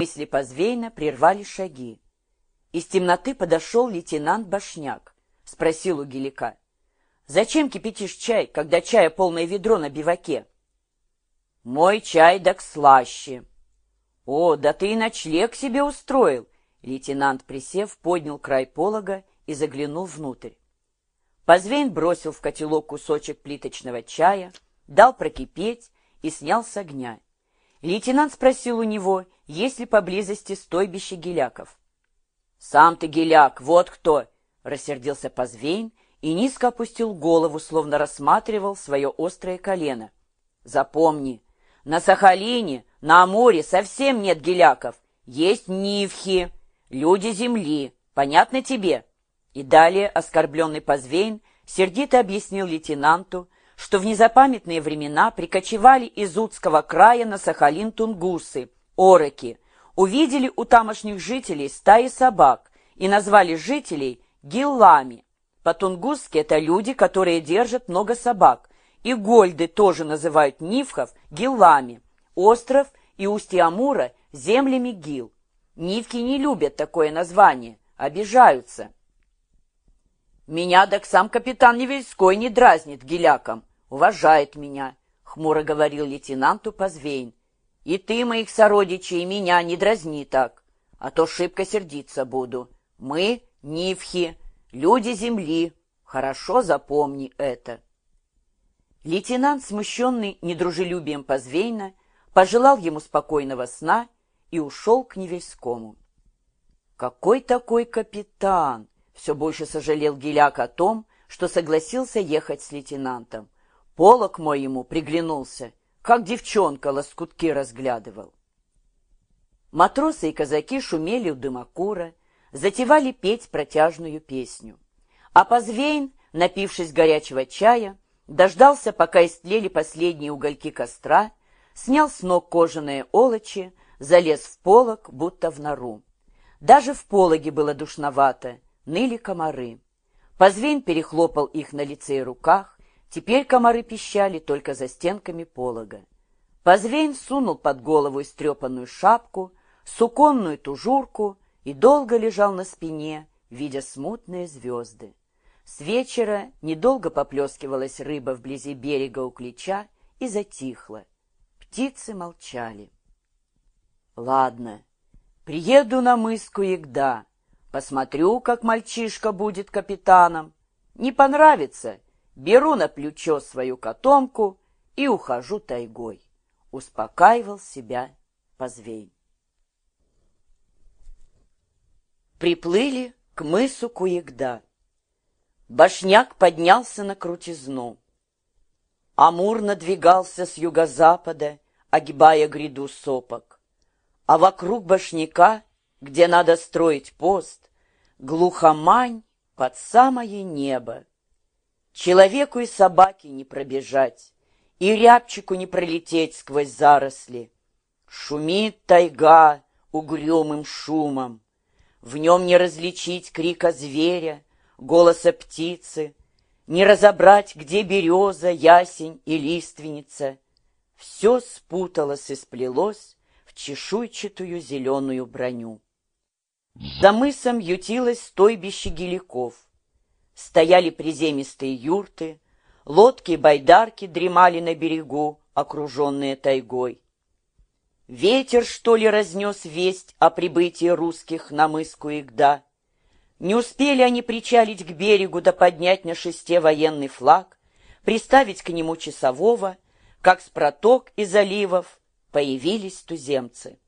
Мысли Позвейна прервали шаги. Из темноты подошел лейтенант Башняк. Спросил у Гелика. «Зачем кипятишь чай, когда чая полное ведро на биваке?» «Мой чай так слаще». «О, да ты и ночлег себе устроил!» Лейтенант, присев, поднял край полога и заглянул внутрь. Позвейн бросил в котелок кусочек плиточного чая, дал прокипеть и снял с огня. Лейтенант спросил у него, есть ли поблизости стойбище геляков. «Сам ты геляк, вот кто!» — рассердился Позвейн и низко опустил голову, словно рассматривал свое острое колено. «Запомни, на Сахалине, на Амуре совсем нет геляков, есть нивхи, люди земли, понятно тебе?» И далее оскорбленный Позвейн сердито объяснил лейтенанту, что в незапамятные времена прикочевали из Удского края на Сахалин тунгусы, ороки, увидели у тамошних жителей стаи собак и назвали жителей гиллами. По-тунгусски это люди, которые держат много собак, и гольды тоже называют нивхов гиллами, остров и устье Амура землями гил. Нивки не любят такое название, обижаются. Меня так сам капитан Невельской не дразнит геляком, уважает меня, — хмуро говорил лейтенанту Позвейн. И ты, моих сородичей, меня не дразни так, а то шибко сердиться буду. Мы — нивхи, люди земли, хорошо запомни это. Лейтенант, смущенный недружелюбием Позвейна, пожелал ему спокойного сна и ушел к Невельскому. Какой такой капитан? Все больше сожалел Геляк о том, что согласился ехать с лейтенантом. Полок мой ему приглянулся, как девчонка лоскутки разглядывал. Матросы и казаки шумели у дымокура, затевали петь протяжную песню. А Позвейн, напившись горячего чая, дождался, пока истлели последние угольки костра, снял с ног кожаные олочи, залез в полог, будто в нору. Даже в пологе было душновато, ныли комары. Позвень перехлопал их на лице и руках, теперь комары пищали только за стенками полога. Позвень сунул под голову истрепанную шапку, суконную тужурку и долго лежал на спине, видя смутные звезды. С вечера недолго поплескивалась рыба вблизи берега у Клича и затихла. Птицы молчали. «Ладно, приеду на мыску Ягда», Посмотрю, как мальчишка будет капитаном. Не понравится, беру на плечо свою котомку и ухожу тайгой. Успокаивал себя Позвейн. Приплыли к мысу Куегда. Башняк поднялся на крутизну. Амур надвигался с юго-запада, огибая гряду сопок. А вокруг башняка где надо строить пост, глухомань под самое небо. Человеку и собаке не пробежать, и рябчику не пролететь сквозь заросли. Шумит тайга угрюмым шумом, в нем не различить крика зверя, голоса птицы, не разобрать, где береза, ясень и лиственница. Все спуталось и сплелось в чешуйчатую зеленую броню. За мысом ютилось стойбище геликов. Стояли приземистые юрты, лодки и байдарки дремали на берегу, окруженные тайгой. Ветер, что ли, разнес весть о прибытии русских на мыску Игда. Не успели они причалить к берегу да поднять на шесте военный флаг, приставить к нему часового, как с проток и заливов появились туземцы.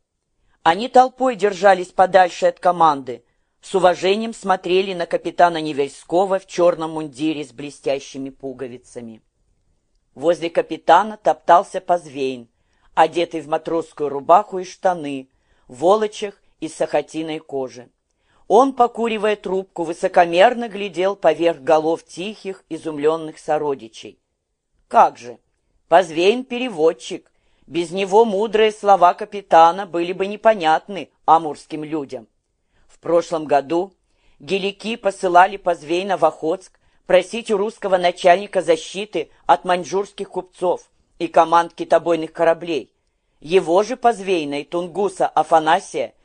Они толпой держались подальше от команды, с уважением смотрели на капитана Невельского в черном мундире с блестящими пуговицами. Возле капитана топтался Позвейн, одетый в матросскую рубаху и штаны, волочах из сахатиной кожи. Он, покуривая трубку, высокомерно глядел поверх голов тихих, изумленных сородичей. Как же! Позвейн — переводчик, без него мудрые слова капитана были бы непонятны амурским людям. Прошлом году гелики посылали Позвейна в Охотск просить у русского начальника защиты от маньчжурских купцов и команд китобойных кораблей. Его же позвейной Тунгуса Афанасия